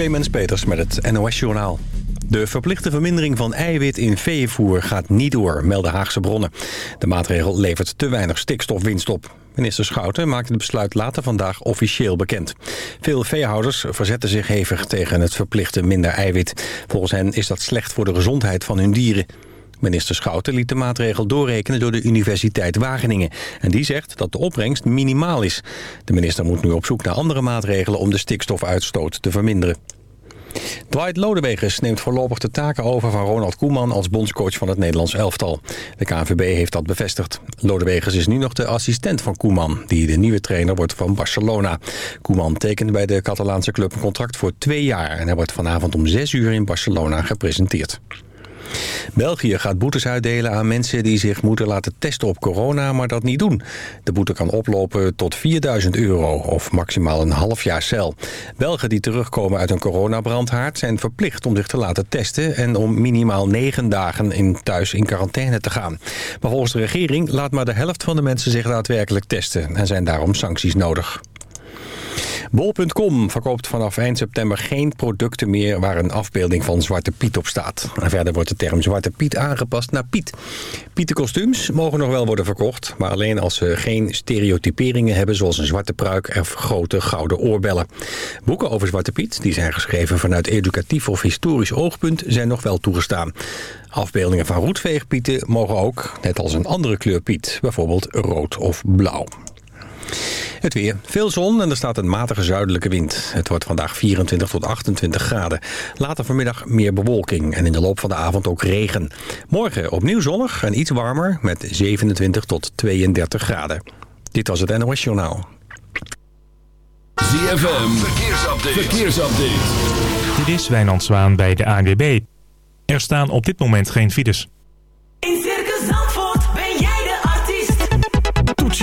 Clemens Peters met het NOS-journaal. De verplichte vermindering van eiwit in veevoer gaat niet door, melden Haagse bronnen. De maatregel levert te weinig stikstofwinst op. Minister Schouten maakte het besluit later vandaag officieel bekend. Veel veehouders verzetten zich hevig tegen het verplichte minder eiwit. Volgens hen is dat slecht voor de gezondheid van hun dieren. Minister Schouten liet de maatregel doorrekenen door de Universiteit Wageningen. En die zegt dat de opbrengst minimaal is. De minister moet nu op zoek naar andere maatregelen om de stikstofuitstoot te verminderen. Dwight Lodewegers neemt voorlopig de taken over van Ronald Koeman als bondscoach van het Nederlands elftal. De KNVB heeft dat bevestigd. Lodewegers is nu nog de assistent van Koeman, die de nieuwe trainer wordt van Barcelona. Koeman tekent bij de Catalaanse club een contract voor twee jaar en hij wordt vanavond om zes uur in Barcelona gepresenteerd. België gaat boetes uitdelen aan mensen die zich moeten laten testen op corona, maar dat niet doen. De boete kan oplopen tot 4000 euro of maximaal een half jaar cel. Belgen die terugkomen uit een coronabrandhaard zijn verplicht om zich te laten testen en om minimaal negen dagen in thuis in quarantaine te gaan. Maar volgens de regering laat maar de helft van de mensen zich daadwerkelijk testen en zijn daarom sancties nodig. Bol.com verkoopt vanaf eind september geen producten meer waar een afbeelding van Zwarte Piet op staat. Verder wordt de term Zwarte Piet aangepast naar Piet. Pietenkostuums mogen nog wel worden verkocht, maar alleen als ze geen stereotyperingen hebben zoals een zwarte pruik of grote gouden oorbellen. Boeken over Zwarte Piet, die zijn geschreven vanuit educatief of historisch oogpunt, zijn nog wel toegestaan. Afbeeldingen van roetveegpieten mogen ook, net als een andere kleur Piet, bijvoorbeeld rood of blauw. Het weer. Veel zon en er staat een matige zuidelijke wind. Het wordt vandaag 24 tot 28 graden. Later vanmiddag meer bewolking en in de loop van de avond ook regen. Morgen opnieuw zonnig en iets warmer met 27 tot 32 graden. Dit was het NOS Journaal. ZFM. Verkeersupdate. Verkeersupdate. Dit is Wijnand Zwaan bij de ANWB. Er staan op dit moment geen files.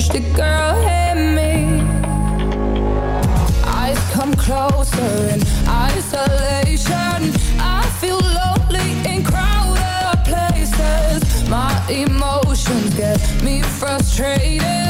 Changed. The girl hit me. Eyes come closer in isolation. I feel lonely in crowded places. My emotions get me frustrated.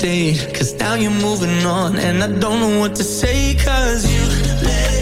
stayed. Cause now you're moving on And I don't know what to say Cause you let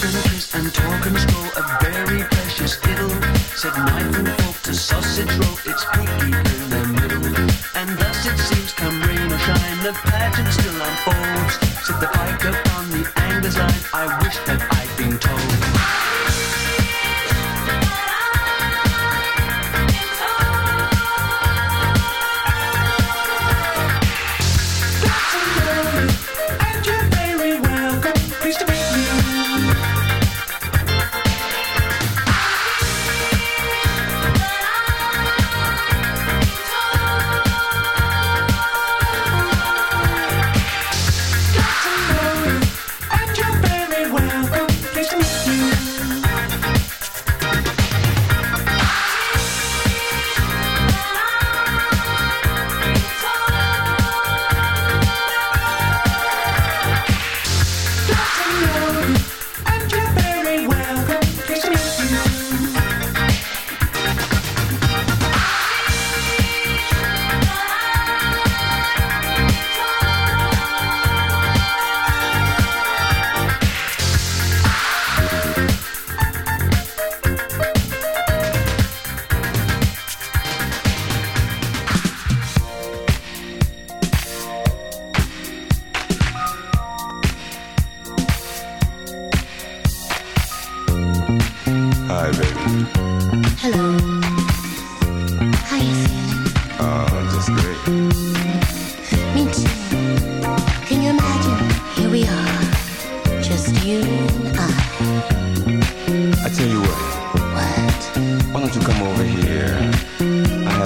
Finnegan's and Tonkin stroll a very precious fiddle. Said knife and fork to sausage roll, it's pinky in the middle. And thus it seems, come rain or shine, the pageant still unfolds. Said the pike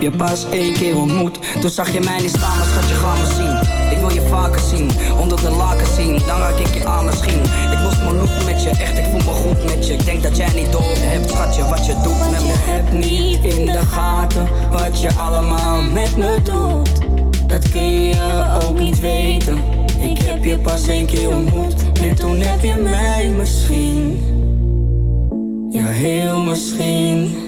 Je pas één keer ontmoet, toen zag je mij niet staan, maar schat je gaan me zien. Ik wil je vaker zien, onder de laken zien, dan raak ik je aan misschien. Ik los mijn look met je, echt ik voel me goed met je. Ik denk dat jij niet door hebt, schatje, wat je doet wat met je me hebt niet in de gaten, wat je allemaal met me doet. Dat kun je ook niet weten, ik heb je pas één keer ontmoet. En toen heb je mij misschien, ja heel misschien.